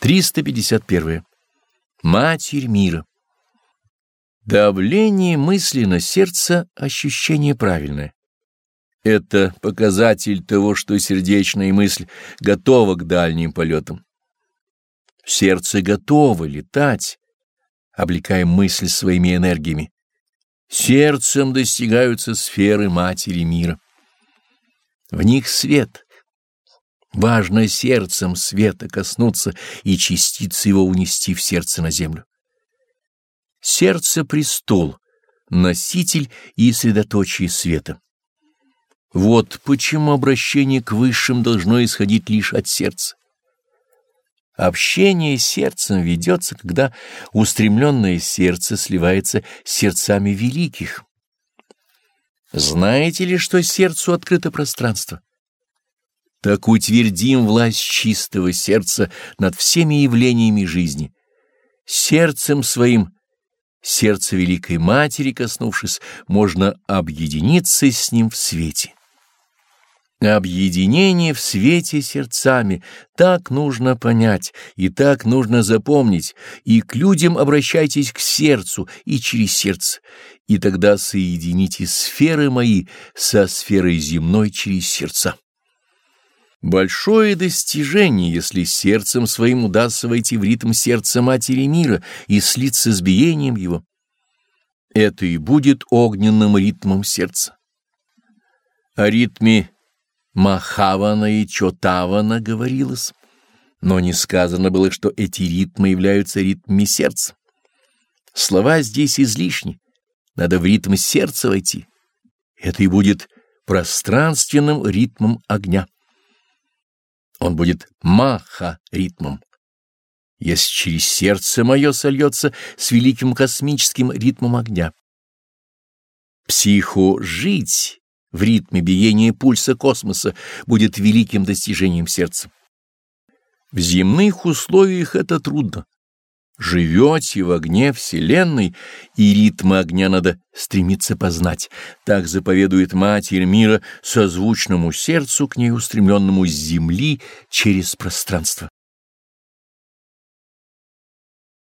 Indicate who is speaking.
Speaker 1: 351. Матерь мира. Давление мысли на сердце — ощущение правильное. Это показатель того, что сердечная мысль готова к дальним полетам. Сердце готово летать, облекая мысль своими энергиями. Сердцем достигаются сферы Матери мира. В них свет — Важно сердцем света коснуться и частицы его унести в сердце на землю. Сердце — престол, носитель и средоточие света. Вот почему обращение к высшим должно исходить лишь от сердца. Общение сердцем ведется, когда устремленное сердце сливается с сердцами великих. Знаете ли, что сердцу открыто пространство? Так утвердим власть чистого сердца над всеми явлениями жизни. Сердцем своим, сердце Великой Матери коснувшись, можно объединиться с ним в свете. Объединение в свете сердцами так нужно понять и так нужно запомнить, и к людям обращайтесь к сердцу и через сердце, и тогда соедините сферы мои со сферой земной через сердца. Большое достижение, если сердцем своим удастся войти в ритм сердца Матери Мира и слиться с биением его. Это и будет огненным ритмом сердца. О ритме Махавана и Чотавана говорилось, но не сказано было, что эти ритмы являются ритмами сердца. Слова здесь излишни, надо в ритм сердца войти. Это и будет пространственным ритмом огня. Он будет маха-ритмом. Если через сердце мое сольется с великим космическим ритмом огня. Психу жить в ритме биения пульса космоса будет великим достижением сердца. В земных условиях это трудно. Живете в огне Вселенной, и ритмы огня надо стремиться познать. Так заповедует Матерь мира созвучному сердцу, к ней устремленному с земли через пространство.